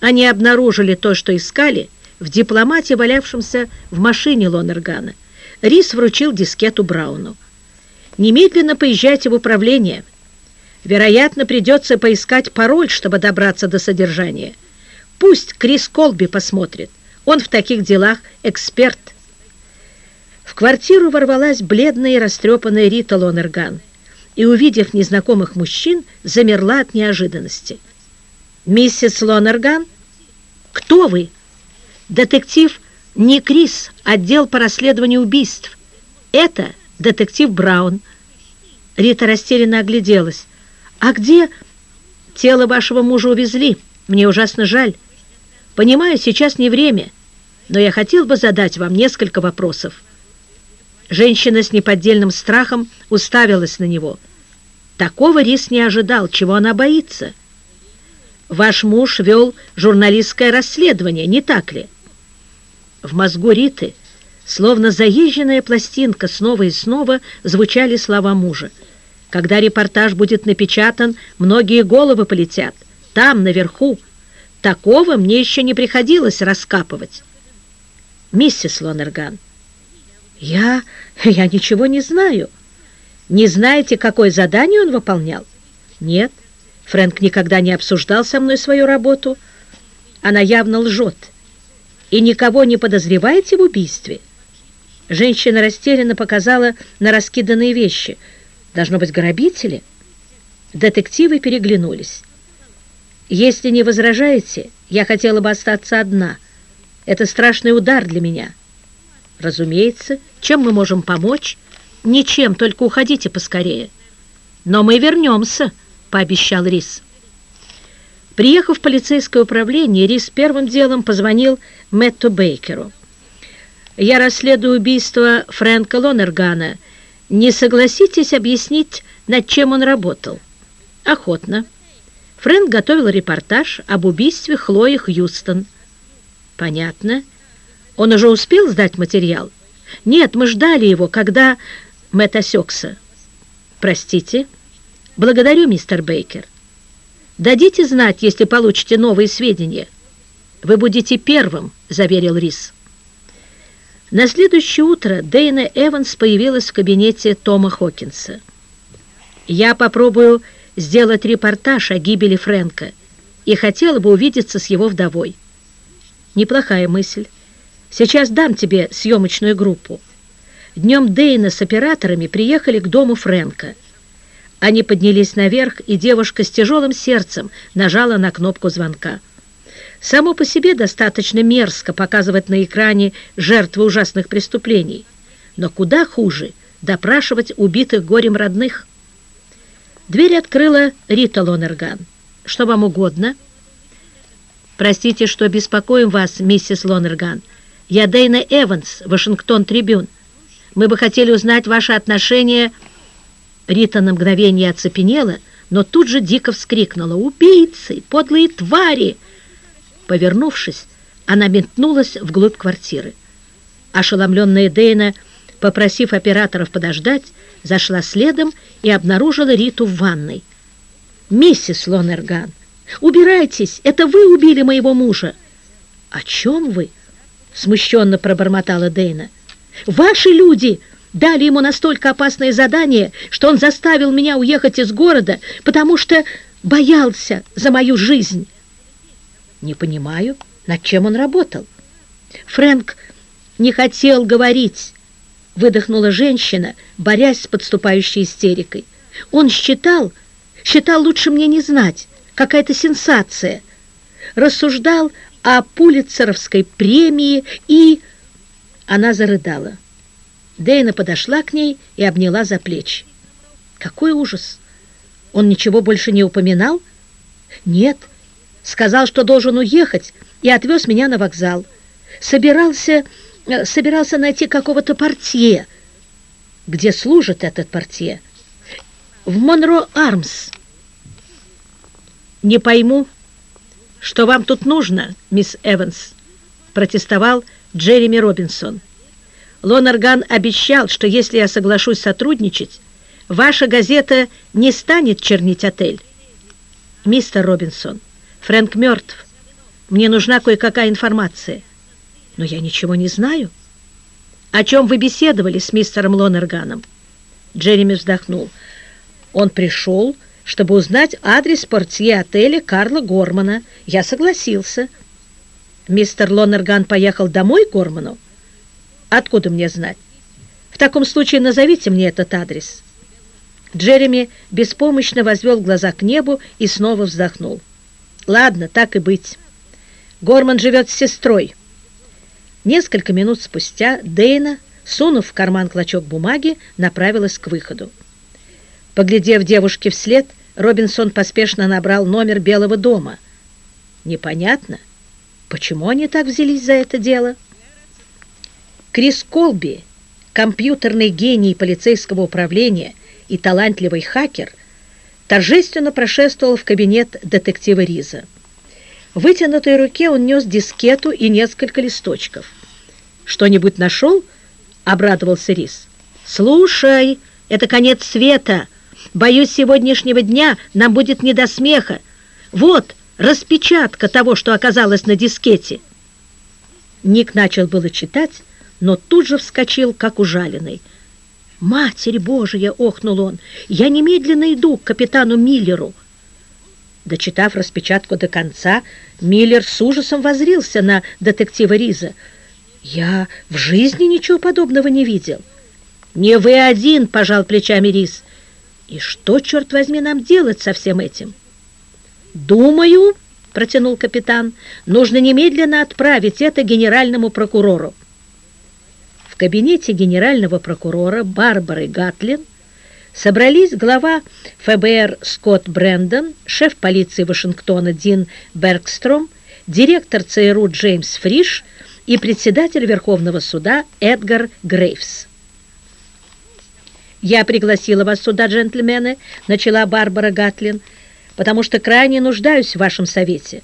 Они обнаружили то, что искали, в дипломате, валявшемся в машине Лонергана. Рис вручил дискету Брауну. «Немедленно поезжайте в управление. Вероятно, придется поискать пароль, чтобы добраться до содержания. Пусть Крис Колби посмотрит. Он в таких делах эксперт». В квартиру ворвалась бледная и растрепанная Рита Лонерган и, увидев незнакомых мужчин, замерла от неожиданности. «Миссис Лонерган? Кто вы?» «Детектив не Крис, отдел по расследованию убийств. Это детектив Браун». Рита растерянно огляделась. «А где...» «Тело вашего мужа увезли. Мне ужасно жаль. Понимаю, сейчас не время, но я хотел бы задать вам несколько вопросов». Женщина с неподдельным страхом уставилась на него. Такого Рис не ожидал, чего она боится. «Ваш муж вел журналистское расследование, не так ли?» В мозгу Риты, словно заезженная пластинка, снова и снова звучали слова мужа. «Когда репортаж будет напечатан, многие головы полетят. Там, наверху. Такого мне еще не приходилось раскапывать». «Миссис Лонерган», «Я... я ничего не знаю. Не знаете, какое задание он выполнял?» «Нет, Фрэнк никогда не обсуждал со мной свою работу. Она явно лжет. И никого не подозреваете в убийстве?» Женщина растерянно показала на раскиданные вещи. «Должно быть, грабители?» Детективы переглянулись. «Если не возражаете, я хотела бы остаться одна. Это страшный удар для меня». «Разумеется. Чем мы можем помочь?» «Ничем, только уходите поскорее». «Но мы вернемся», — пообещал Рис. Приехав в полицейское управление, Рис первым делом позвонил Мэтту Бейкеру. «Я расследую убийство Фрэнка Лонергана. Не согласитесь объяснить, над чем он работал?» «Охотно». Фрэнк готовил репортаж об убийстве Хлои Хьюстон. «Понятно». Он уже успел сдать материал? Нет, мы ждали его, когда... Мэтт осекся. Простите. Благодарю, мистер Бейкер. Дадите знать, если получите новые сведения. Вы будете первым, заверил Рис. На следующее утро Дейна Эванс появилась в кабинете Тома Хокинса. «Я попробую сделать репортаж о гибели Фрэнка и хотела бы увидеться с его вдовой». «Неплохая мысль. Сейчас дам тебе съемочную группу. Днем Дейна с операторами приехали к дому Фрэнка. Они поднялись наверх, и девушка с тяжелым сердцем нажала на кнопку звонка. Само по себе достаточно мерзко показывать на экране жертвы ужасных преступлений, но куда хуже допрашивать убитых горем родных. Дверь открыла Рита Лонерган. «Что вам угодно?» «Простите, что беспокоим вас, миссис Лонерган», я Дейна Эванс, Вашингтон Трибюн. Мы бы хотели узнать ваше отношение...» Рита на мгновение оцепенела, но тут же дико вскрикнула. «Убийцы! Подлые твари!» Повернувшись, она метнулась вглубь квартиры. Ошеломленная Дейна, попросив операторов подождать, зашла следом и обнаружила Риту в ванной. «Миссис Лонерган, убирайтесь! Это вы убили моего мужа!» «О чем вы?» смущенно пробормотала Дейна. «Ваши люди дали ему настолько опасное задание, что он заставил меня уехать из города, потому что боялся за мою жизнь». «Не понимаю, над чем он работал?» «Фрэнк не хотел говорить», — выдохнула женщина, борясь с подступающей истерикой. «Он считал, считал лучше мне не знать, какая-то сенсация. Рассуждал о Пулитцеровской премии и... Она зарыдала. Дейна подошла к ней и обняла за плечи. Какой ужас! Он ничего больше не упоминал? Нет. Сказал, что должен уехать, и отвез меня на вокзал. Собирался, э, собирался найти какого-то портье. Где служит этот портье? В Монро Армс. Не пойму, «Что вам тут нужно, мисс Эванс?» протестовал Джереми Робинсон. Лонарган обещал, что если я соглашусь сотрудничать, ваша газета не станет чернить отель. Мистер Робинсон, Фрэнк мертв. Мне нужна кое-какая информация. Но я ничего не знаю. О чем вы беседовали с мистером Лонерганом? Джереми вздохнул. Он пришел, чтобы узнать адрес портье отеля Карла Гормана. Я согласился. Мистер Лонерган поехал домой к Горману? Откуда мне знать? В таком случае назовите мне этот адрес. Джереми беспомощно возвел глаза к небу и снова вздохнул. Ладно, так и быть. Горман живет с сестрой. Несколько минут спустя Дейна, сунув в карман клочок бумаги, направилась к выходу. Поглядев девушке вслед, Робинсон поспешно набрал номер Белого дома. Непонятно, почему они так взялись за это дело. Крис Колби, компьютерный гений полицейского управления и талантливый хакер, торжественно прошествовал в кабинет детектива Риза. В вытянутой руке он нес дискету и несколько листочков. «Что-нибудь нашел?» — обрадовался Риз. «Слушай, это конец света. Боюсь, сегодняшнего дня нам будет не до смеха. Вот распечатка того, что оказалось на дискете». Ник начал было читать, но тут же вскочил, как ужаленный. «Матерь Божия!» — охнул он. «Я немедленно иду к капитану Миллеру». Дочитав распечатку до конца, Миллер с ужасом возрился на детектива Риза. «Я в жизни ничего подобного не видел». «Не вы один!» — пожал плечами Риз. «И что, черт возьми, нам делать со всем этим?» «Думаю», — протянул капитан, — «нужно немедленно отправить это генеральному прокурору». Кабинете генерального прокурора Барбары Гатлин собрались глава ФБР Скотт Брэндон, шеф полиции Вашингтона Дин Бергстром, директор ЦРУ Джеймс Фриш и председатель Верховного суда Эдгар Грейвс. «Я пригласила вас сюда, джентльмены», — начала Барбара Гатлин, «потому что крайне нуждаюсь в вашем совете.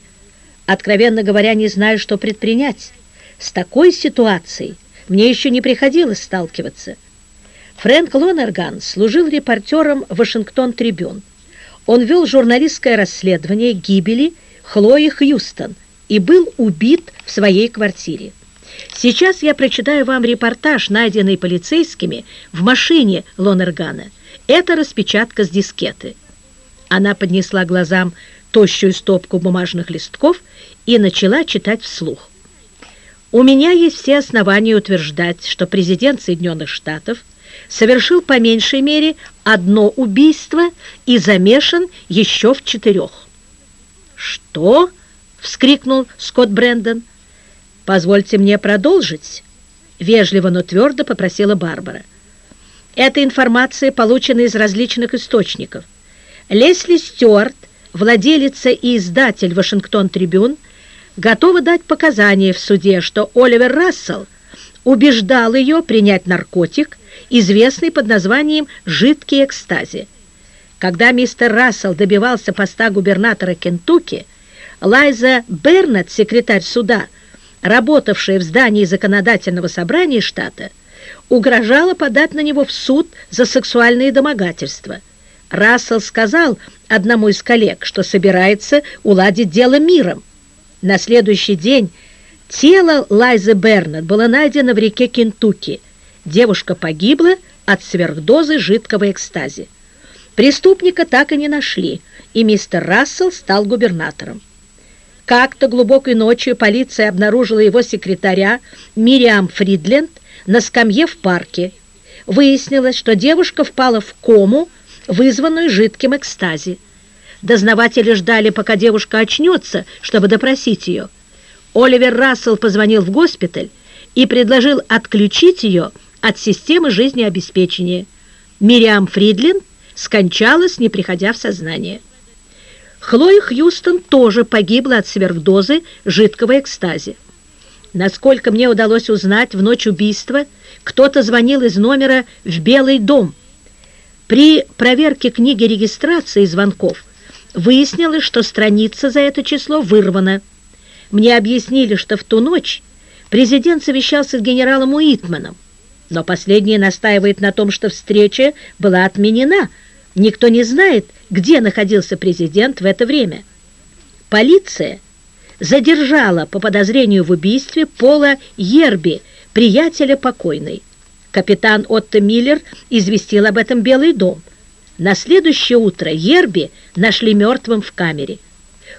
Откровенно говоря, не знаю, что предпринять. С такой ситуацией мне еще не приходилось сталкиваться». Фрэнк Лонерган служил репортером «Вашингтон Трибюн». Он вел журналистское расследование гибели Хлои Хьюстон и был убит в своей квартире. Сейчас я прочитаю вам репортаж, найденный полицейскими в машине Лонергана. Это распечатка с дискеты. Она поднесла глазам тощую стопку бумажных листков и начала читать вслух. У меня есть все основания утверждать, что президент Соединенных Штатов – совершил по меньшей мере одно убийство и замешан еще в четырех. «Что?» — вскрикнул Скотт Брэндон. «Позвольте мне продолжить», — вежливо, но твердо попросила Барбара. «Эта информация получена из различных источников. Лесли Стюарт, владелица и издатель «Вашингтон Трибюн», готова дать показания в суде, что Оливер Рассел убеждал ее принять наркотик, известный под названием «жидкий экстази». Когда мистер Рассел добивался поста губернатора Кентукки, Лайза Бернет, секретарь суда, работавшая в здании законодательного собрания штата, угрожала подать на него в суд за сексуальные домогательства. Рассел сказал одному из коллег, что собирается уладить дело миром. На следующий день тело Лайзы Бернет было найдено в реке Кентукки, Девушка погибла от сверхдозы жидкого экстази. Преступника так и не нашли, и мистер Рассел стал губернатором. Как-то глубокой ночью полиция обнаружила его секретаря Мириам Фридленд на скамье в парке. Выяснилось, что девушка впала в кому, вызванную жидким экстази. Дознаватели ждали, пока девушка очнется, чтобы допросить ее. Оливер Рассел позвонил в госпиталь и предложил отключить ее от системы жизнеобеспечения. Мириам Фридлин скончалась, не приходя в сознание. Хлоя Хьюстон тоже погибла от сверхдозы жидкого экстази. Насколько мне удалось узнать, в ночь убийства кто-то звонил из номера в Белый дом. При проверке книги регистрации звонков выяснилось, что страница за это число вырвана. Мне объяснили, что в ту ночь президент совещался с генералом Уитманом но последний настаивает на том, что встреча была отменена. Никто не знает, где находился президент в это время. Полиция задержала по подозрению в убийстве Пола Ерби, приятеля покойной. Капитан Отто Миллер известил об этом Белый дом. На следующее утро Ерби нашли мертвым в камере.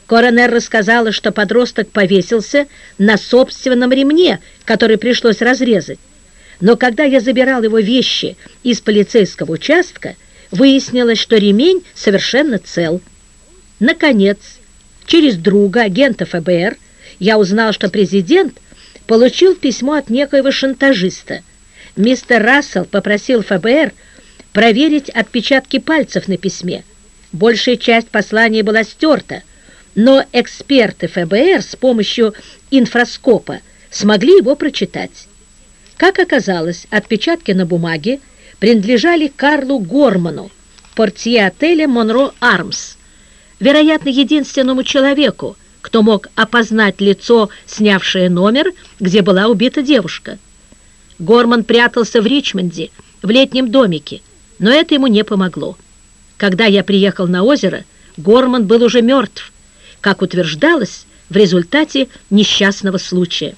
Коронер рассказала, что подросток повесился на собственном ремне, который пришлось разрезать. Но когда я забирал его вещи из полицейского участка, выяснилось, что ремень совершенно цел. Наконец, через друга, агента ФБР, я узнал, что президент получил письмо от некоего шантажиста. Мистер Рассел попросил ФБР проверить отпечатки пальцев на письме. Большая часть послания была стерта, но эксперты ФБР с помощью инфраскопа смогли его прочитать. Как оказалось, отпечатки на бумаге принадлежали Карлу Горману, портье отеля «Монро Армс», вероятно, единственному человеку, кто мог опознать лицо, снявшее номер, где была убита девушка. Горман прятался в Ричмонде, в летнем домике, но это ему не помогло. Когда я приехал на озеро, Горман был уже мертв, как утверждалось в результате несчастного случая.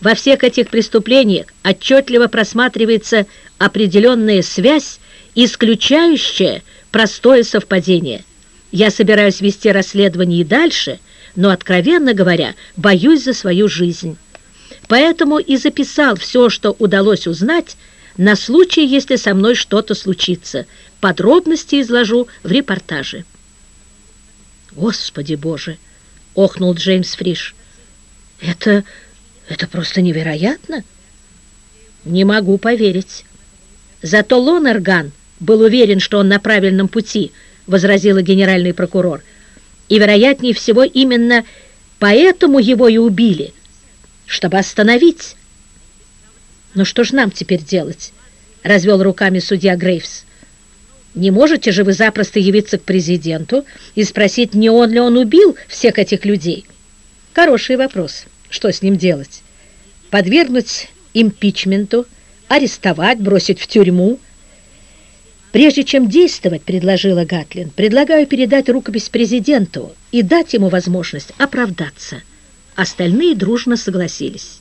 Во всех этих преступлениях отчетливо просматривается определенная связь, исключающая простое совпадение. Я собираюсь вести расследование и дальше, но, откровенно говоря, боюсь за свою жизнь. Поэтому и записал все, что удалось узнать, на случай, если со мной что-то случится. Подробности изложу в репортаже. «Господи Боже!» — охнул Джеймс Фриш. «Это...» Это просто невероятно. Не могу поверить. Зато Лонерган был уверен, что он на правильном пути, возразила генеральный прокурор. И, вероятнее всего, именно поэтому его и убили, чтобы остановить. Ну что ж нам теперь делать? Развел руками судья Грейвс. Не можете же вы запросто явиться к президенту и спросить, не он ли он убил всех этих людей? Хороший вопрос. Что с ним делать? Подвергнуть импичменту, арестовать, бросить в тюрьму? Прежде чем действовать, предложила Гатлин, предлагаю передать рукопись президенту и дать ему возможность оправдаться. Остальные дружно согласились.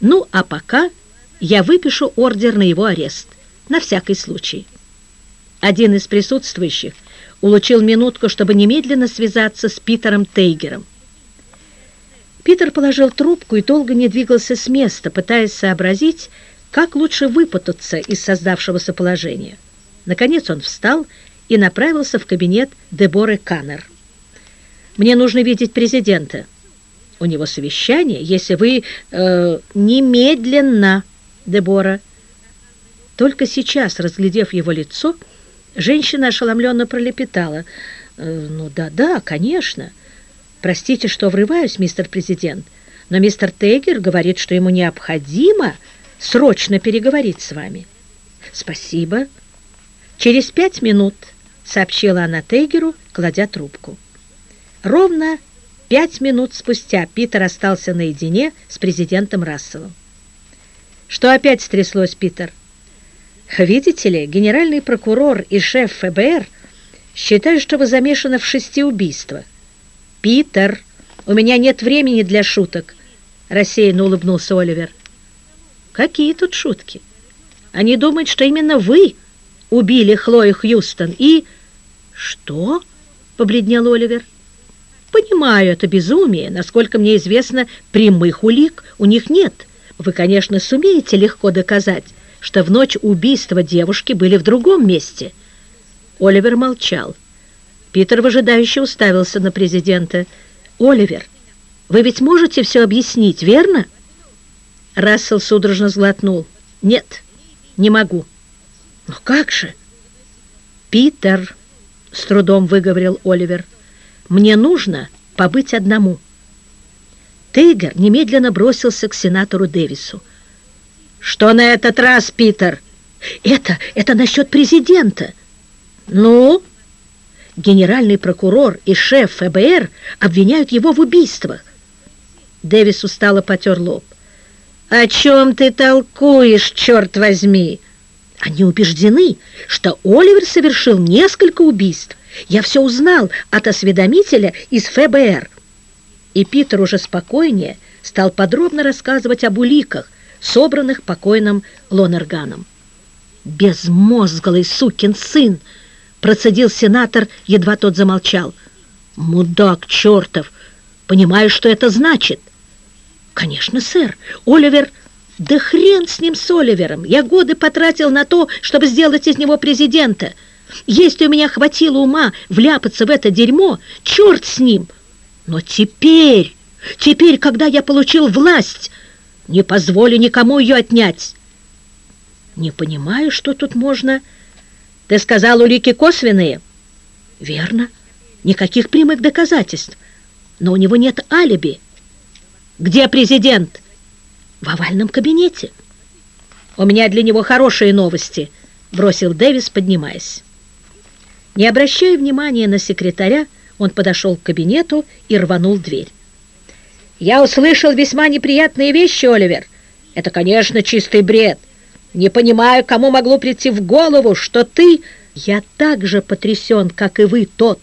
Ну, а пока я выпишу ордер на его арест, на всякий случай. Один из присутствующих улучил минутку, чтобы немедленно связаться с Питером Тейгером. Питер положил трубку и долго не двигался с места, пытаясь сообразить, как лучше выпутаться из создавшегося положения. Наконец он встал и направился в кабинет Деборы Каннер. «Мне нужно видеть президента. У него совещание, если вы... Э, немедленно, Дебора». Только сейчас, разглядев его лицо, женщина ошеломленно пролепетала. «Э, «Ну да-да, конечно». «Простите, что врываюсь, мистер президент, но мистер Тейгер говорит, что ему необходимо срочно переговорить с вами». «Спасибо». «Через пять минут», — сообщила она Тейгеру, кладя трубку. Ровно пять минут спустя Питер остался наедине с президентом Расселом. «Что опять стряслось, Питер?» «Видите ли, генеральный прокурор и шеф ФБР считают, что вы замешаны в шести убийствах. «Питер, у меня нет времени для шуток», — рассеянно улыбнулся Оливер. «Какие тут шутки? Они думают, что именно вы убили Хлою Хьюстон и...» «Что?» — побледнел Оливер. «Понимаю, это безумие. Насколько мне известно, прямых улик у них нет. Вы, конечно, сумеете легко доказать, что в ночь убийства девушки были в другом месте». Оливер молчал. Питер выжидающе уставился на президента. «Оливер, вы ведь можете все объяснить, верно?» Рассел судорожно сглотнул. «Нет, не могу». «Но как же?» «Питер», — с трудом выговорил Оливер, «мне нужно побыть одному». Тейгер немедленно бросился к сенатору Дэвису. «Что на этот раз, Питер?» «Это, это насчет президента». «Ну?» генеральный прокурор и шеф ФБР обвиняют его в убийствах. Дэвис устало потер лоб. «О чем ты толкуешь, черт возьми?» Они убеждены, что Оливер совершил несколько убийств. Я все узнал от осведомителя из ФБР. И Питер уже спокойнее стал подробно рассказывать об уликах, собранных покойным Лонерганом. «Безмозглый сукин сын!» — процедил сенатор, едва тот замолчал. «Мудак чертов! Понимаешь, что это значит?» «Конечно, сэр. Оливер...» «Да хрен с ним, с Оливером! Я годы потратил на то, чтобы сделать из него президента. Если у меня хватило ума вляпаться в это дерьмо, черт с ним! Но теперь, теперь, когда я получил власть, не позволю никому ее отнять!» «Не понимаю, что тут можно...» «Ты сказал, улики косвенные?» «Верно. Никаких прямых доказательств. Но у него нет алиби». «Где президент?» «В овальном кабинете». «У меня для него хорошие новости», — бросил Дэвис, поднимаясь. Не обращая внимания на секретаря, он подошел к кабинету и рванул дверь. «Я услышал весьма неприятные вещи, Оливер. Это, конечно, чистый бред. Не понимаю, кому могло прийти в голову, что ты... Я так же потрясен, как и вы, тот.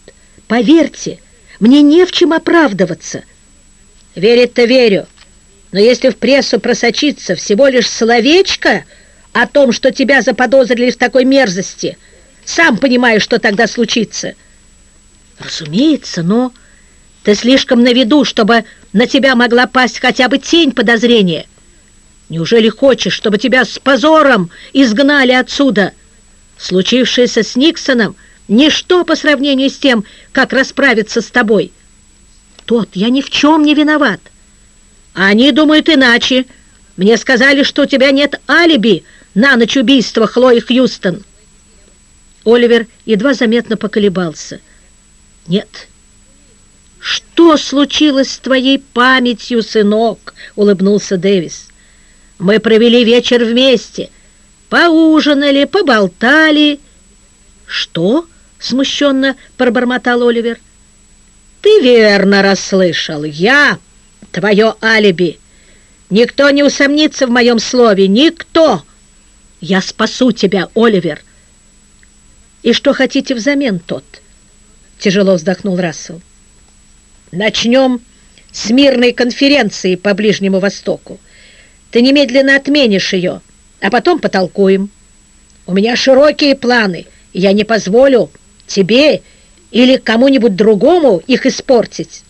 Поверьте, мне не в чем оправдываться. Верить-то верю. Но если в прессу просочится всего лишь словечко о том, что тебя заподозрили в такой мерзости, сам понимаешь, что тогда случится. Разумеется, но ты слишком на виду, чтобы на тебя могла пасть хотя бы тень подозрения. Неужели хочешь, чтобы тебя с позором изгнали отсюда? Случившееся с Никсоном — ничто по сравнению с тем, как расправиться с тобой. Тот, я ни в чем не виноват. Они думают иначе. Мне сказали, что у тебя нет алиби на ночь убийства Хлои Хьюстон. Оливер едва заметно поколебался. Нет. Что случилось с твоей памятью, сынок? Улыбнулся Дэвис. Мы провели вечер вместе, поужинали, поболтали. Что? Смущенно пробормотал Оливер. Ты верно расслышал. Я твое алиби. Никто не усомнится в моем слове. Никто. Я спасу тебя, Оливер. И что хотите взамен тот? Тяжело вздохнул Рассел. Начнем с мирной конференции по Ближнему Востоку. Ты немедленно отменишь ее, а потом потолкуем. У меня широкие планы, и я не позволю тебе или кому-нибудь другому их испортить.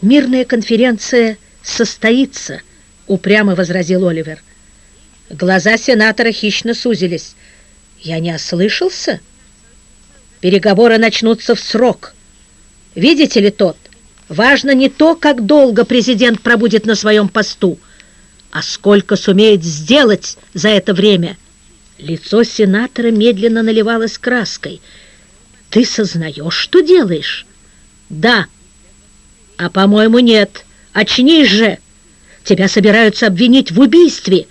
Мирная конференция состоится, упрямо возразил Оливер. Глаза сенатора хищно сузились. Я не ослышался? Переговоры начнутся в срок. Видите ли тот? Важно не то, как долго президент пробудет на своем посту, а сколько сумеет сделать за это время. Лицо сенатора медленно наливалось краской. Ты сознаешь, что делаешь? Да. А, по-моему, нет. Очнись же. Тебя собираются обвинить в убийстве.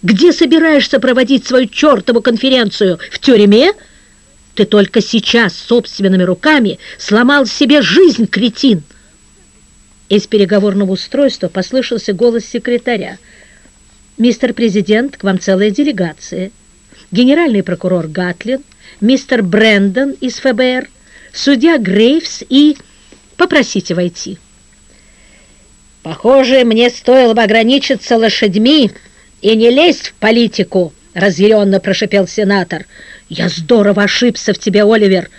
Где собираешься проводить свою чертову конференцию? В тюрьме? Ты только сейчас собственными руками сломал себе жизнь, кретин. Из переговорного устройства послышался голос секретаря. «Мистер Президент, к вам целая делегация. Генеральный прокурор Гатлин, мистер Брэндон из ФБР, судья Грейвс и... Попросите войти». «Похоже, мне стоило бы ограничиться лошадьми и не лезть в политику», — разъяренно прошипел сенатор. «Я здорово ошибся в тебе, Оливер,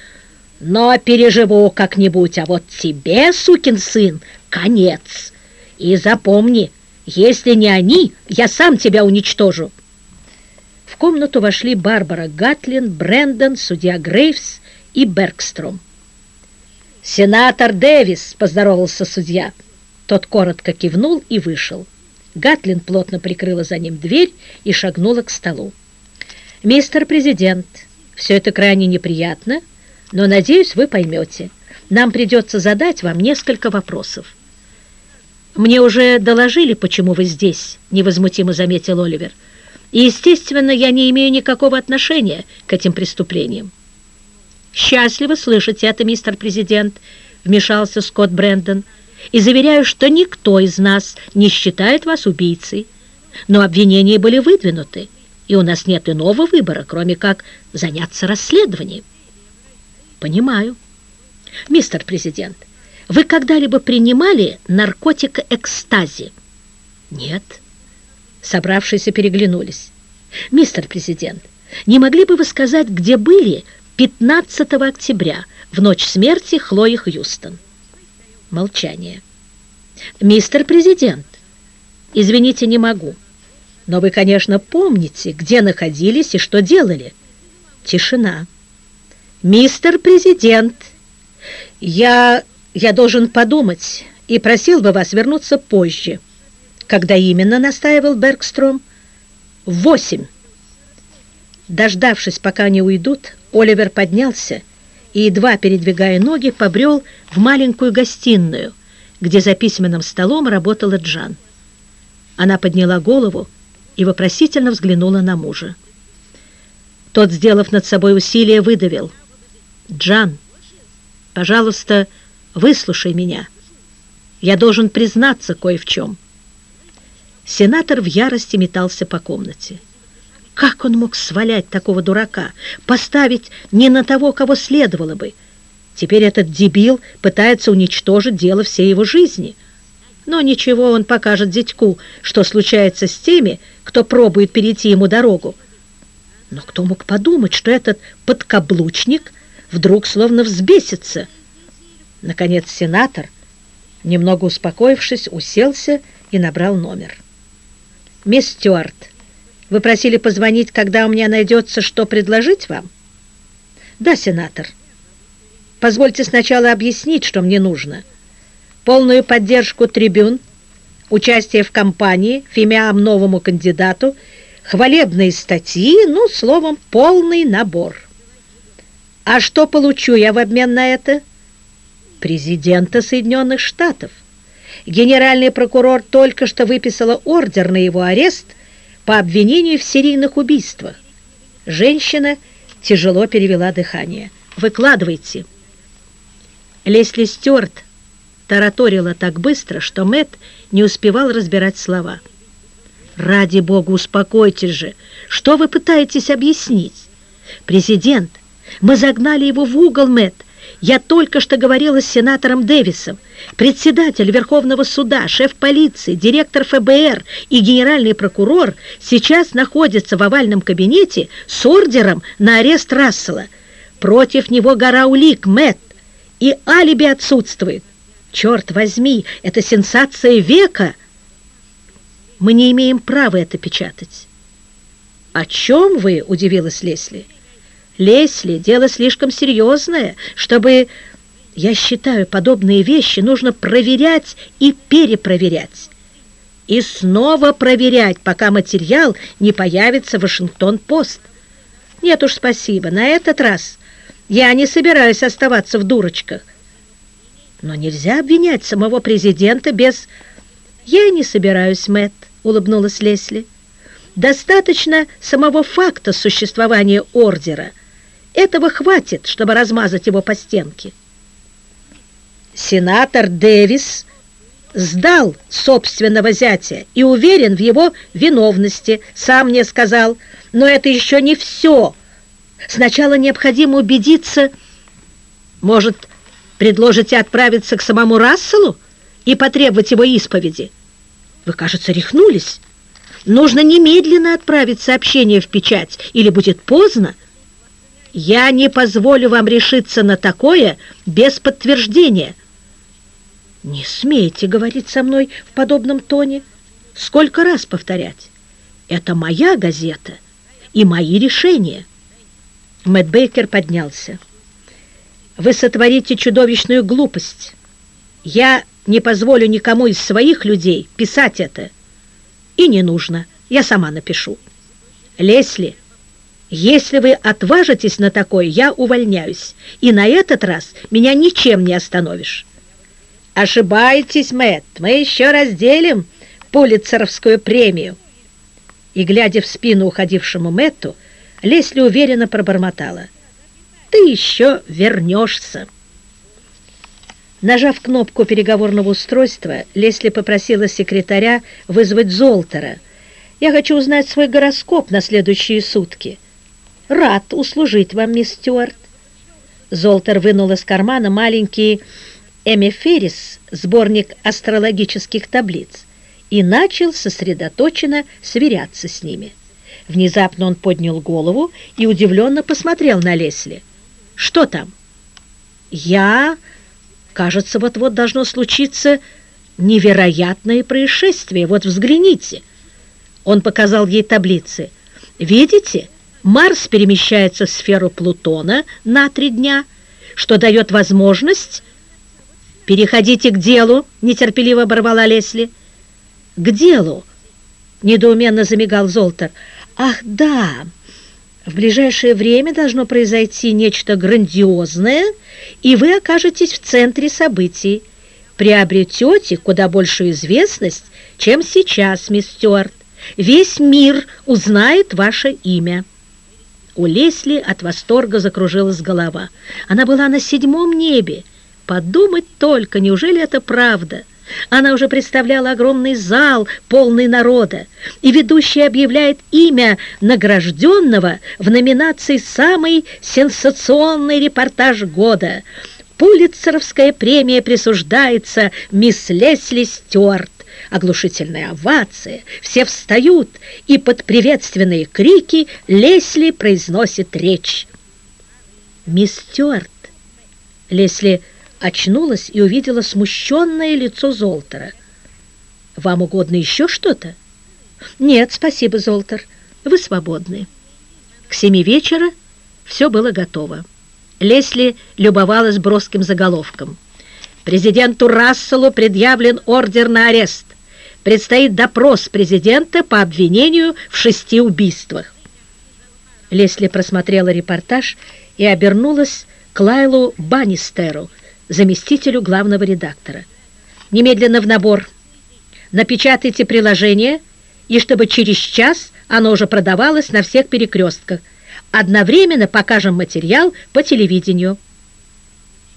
но переживу как-нибудь, а вот тебе, сукин сын, конец. И запомни, если не они, я сам тебя уничтожу». В комнату вошли Барбара Гатлин, Брэндон, судья Грейвс и Бергстром. «Сенатор Дэвис!» — поздоровался судья. Тот коротко кивнул и вышел. Гатлин плотно прикрыла за ним дверь и шагнула к столу. «Мистер Президент, все это крайне неприятно, но, надеюсь, вы поймете. Нам придется задать вам несколько вопросов». «Мне уже доложили, почему вы здесь», — невозмутимо заметил Оливер. «И, естественно, я не имею никакого отношения к этим преступлениям». «Счастливо слышать это, мистер президент», — вмешался Скотт Брэндон, «и заверяю, что никто из нас не считает вас убийцей. Но обвинения были выдвинуты, и у нас нет иного выбора, кроме как заняться расследованием». «Понимаю. Мистер президент, Вы когда-либо принимали наркотик экстази? Нет. Собравшиеся переглянулись. Мистер президент, не могли бы вы сказать, где были 15 октября, в ночь смерти Хлои Хьюстон? Молчание. Мистер президент, извините, не могу. Но вы, конечно, помните, где находились и что делали. Тишина. Мистер президент, я я должен подумать и просил бы вас вернуться позже. Когда именно, настаивал Бергстром? Восемь. Дождавшись, пока они уйдут, Оливер поднялся и, едва передвигая ноги, побрел в маленькую гостиную, где за письменным столом работала Джан. Она подняла голову и вопросительно взглянула на мужа. Тот, сделав над собой усилие, выдавил. «Джан, пожалуйста, — Выслушай меня. Я должен признаться кое в чем». Сенатор в ярости метался по комнате. Как он мог свалять такого дурака, поставить не на того, кого следовало бы? Теперь этот дебил пытается уничтожить дело всей его жизни. Но ничего, он покажет дядьку, что случается с теми, кто пробует перейти ему дорогу. Но кто мог подумать, что этот подкаблучник вдруг словно взбесится – Наконец сенатор, немного успокоившись, уселся и набрал номер. «Мисс Стюарт, вы просили позвонить, когда у меня найдется, что предложить вам?» «Да, сенатор. Позвольте сначала объяснить, что мне нужно. Полную поддержку трибюн, участие в кампании, фимиам новому кандидату, хвалебные статьи, ну, словом, полный набор. А что получу я в обмен на это?» президента Соединенных Штатов. Генеральный прокурор только что выписала ордер на его арест по обвинению в серийных убийствах. Женщина тяжело перевела дыхание. «Выкладывайте». Лесли Стюарт тараторила так быстро, что Мэтт не успевал разбирать слова. «Ради бога, успокойтесь же! Что вы пытаетесь объяснить? Президент, мы загнали его в угол, Мэтт, я только что говорила с сенатором Дэвисом. Председатель Верховного суда, шеф полиции, директор ФБР и генеральный прокурор сейчас находятся в овальном кабинете с ордером на арест Рассела. Против него гора улик, Мэтт, и алиби отсутствует. Черт возьми, это сенсация века. Мы не имеем права это печатать. «О чем вы?» – удивилась Лесли. Лесли, дело слишком серьезное, чтобы... Я считаю, подобные вещи нужно проверять и перепроверять. И снова проверять, пока материал не появится в Вашингтон-Пост. Нет уж, спасибо, на этот раз я не собираюсь оставаться в дурочках. Но нельзя обвинять самого президента без... Я не собираюсь, Мэтт, улыбнулась Лесли. Достаточно самого факта существования ордера – этого хватит, чтобы размазать его по стенке. Сенатор Дэвис сдал собственного зятя и уверен в его виновности, сам мне сказал. Но это еще не все. Сначала необходимо убедиться, может, предложите отправиться к самому Расселу и потребовать его исповеди? Вы, кажется, рехнулись. Нужно немедленно отправить сообщение в печать, или будет поздно. Я не позволю вам решиться на такое без подтверждения. Не смейте говорить со мной в подобном тоне. Сколько раз повторять? Это моя газета и мои решения. Мэтт Бейкер поднялся. Вы сотворите чудовищную глупость. Я не позволю никому из своих людей писать это. И не нужно, я сама напишу. Лесли, если вы отважитесь на такое, я увольняюсь, и на этот раз меня ничем не остановишь. Ошибаетесь, Мэтт, мы еще разделим Пулитцеровскую премию. И, глядя в спину уходившему Мэтту, Лесли уверенно пробормотала. Ты еще вернешься. Нажав кнопку переговорного устройства, Лесли попросила секретаря вызвать Золтера. «Я хочу узнать свой гороскоп на следующие сутки». «Рад услужить вам, мисс Стюарт». Золтер вынул из кармана маленький Эмиферис, сборник астрологических таблиц, и начал сосредоточенно сверяться с ними. Внезапно он поднял голову и удивленно посмотрел на Лесли. «Что там?» «Я... Кажется, вот-вот должно случиться невероятное происшествие. Вот взгляните». Он показал ей таблицы. «Видите, Марс перемещается в сферу Плутона на три дня, что дает возможность...» «Переходите к делу», — нетерпеливо оборвала Лесли. «К делу?» — недоуменно замигал Золтер. «Ах, да! В ближайшее время должно произойти нечто грандиозное, и вы окажетесь в центре событий. Приобретете куда большую известность, чем сейчас, мисс Стюарт. Весь мир узнает ваше имя». У Лесли от восторга закружилась голова. Она была на седьмом небе. Подумать только, неужели это правда? Она уже представляла огромный зал, полный народа, и ведущий объявляет имя награжденного в номинации «Самый сенсационный репортаж года». Пулитцеровская премия присуждается мисс Лесли Стюарт. Оглушительная овация, все встают, и под приветственные крики Лесли произносит речь. «Мисс Стюарт!» Лесли очнулась и увидела смущенное лицо Золтера. «Вам угодно еще что-то?» «Нет, спасибо, Золтер, вы свободны». К семи вечера все было готово. Лесли любовалась броским заголовком. «Президенту Расселу предъявлен ордер на арест. Предстоит допрос президента по обвинению в шести убийствах». Лесли просмотрела репортаж и обернулась к Лайлу Баннистеру, заместителю главного редактора. «Немедленно в набор. Напечатайте приложение, и чтобы через час оно уже продавалось на всех перекрестках. Одновременно покажем материал по телевидению».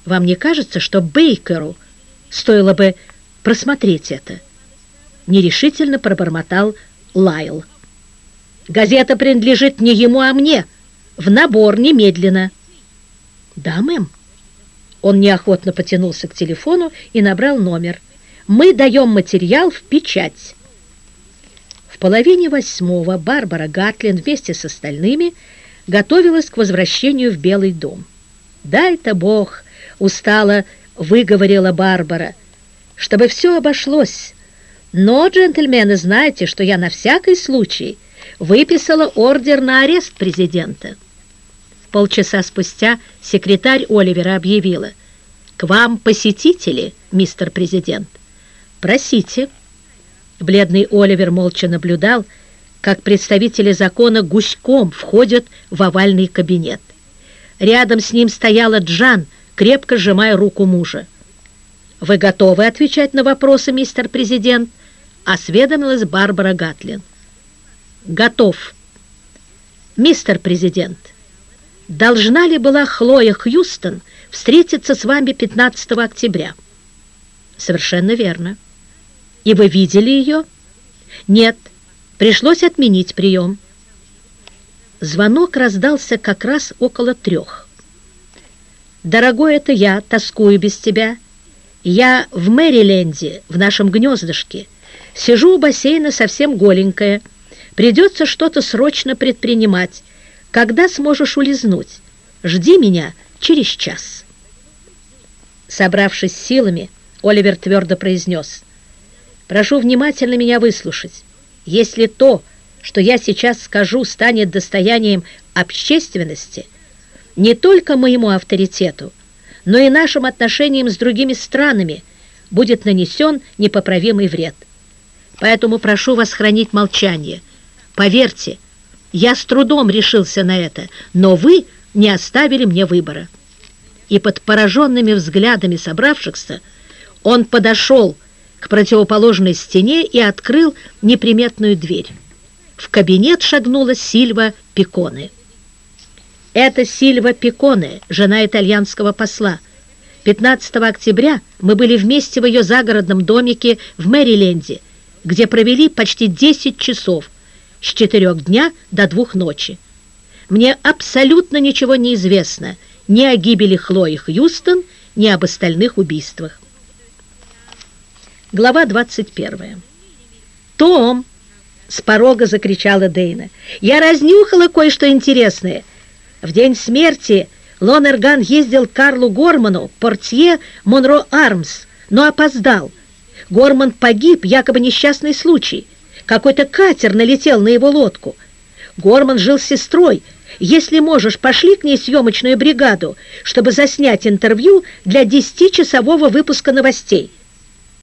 «Вам не кажется, что Бейкеру стоило бы просмотреть это?» Нерешительно пробормотал Лайл. «Газета принадлежит не ему, а мне. В набор немедленно». «Да, мэм». Он неохотно потянулся к телефону и набрал номер. «Мы даем материал в печать». В половине восьмого Барбара Гатлин вместе с остальными готовилась к возвращению в Белый дом. «Дай-то Бог!» — устало выговорила Барбара. «Чтобы все обошлось. Но, джентльмены, знаете, что я на всякий случай выписала ордер на арест президента». Полчаса спустя секретарь Оливера объявила. «К вам посетители, мистер президент. Просите». Бледный Оливер молча наблюдал, как представители закона гуськом входят в овальный кабинет. Рядом с ним стояла Джан, крепко сжимая руку мужа. «Вы готовы отвечать на вопросы, мистер президент?» — осведомилась Барбара Гатлин. «Готов. Мистер президент, должна ли была Хлоя Хьюстон встретиться с вами 15 октября? Совершенно верно. И вы видели ее? Нет, пришлось отменить прием. Звонок раздался как раз около трех. «Дорогой, это я, тоскую без тебя. Я в Мэриленде, в нашем гнездышке. Сижу у бассейна совсем голенькая. Придется что-то срочно предпринимать. Когда сможешь улизнуть? Жди меня через час». Собравшись силами, Оливер твердо произнес, «Прошу внимательно меня выслушать. Если то, что я сейчас скажу, станет достоянием общественности, не только моему авторитету, но и нашим отношениям с другими странами будет нанесен непоправимый вред. Поэтому прошу вас хранить молчание. Поверьте, я с трудом решился на это, но вы не оставили мне выбора». И под пораженными взглядами собравшихся он подошел к противоположной стене и открыл неприметную дверь. В кабинет шагнула Сильва Пиконе. Это Сильва Пиконе, жена итальянского посла. 15 октября мы были вместе в ее загородном домике в Мэриленде, где провели почти 10 часов, с 4 дня до 2 ночи. Мне абсолютно ничего не известно ни о гибели Хлои Хьюстон, ни об остальных убийствах. Глава 21. «Том!» — с порога закричала Дейна. «Я разнюхала кое-что интересное. В день смерти Лонерган ездил к Карлу Горману, портье Монро Армс, но опоздал. Горман погиб, якобы несчастный случай. Какой-то катер налетел на его лодку. Горман жил с сестрой. Если можешь, пошли к ней съемочную бригаду, чтобы заснять интервью для десятичасового выпуска новостей.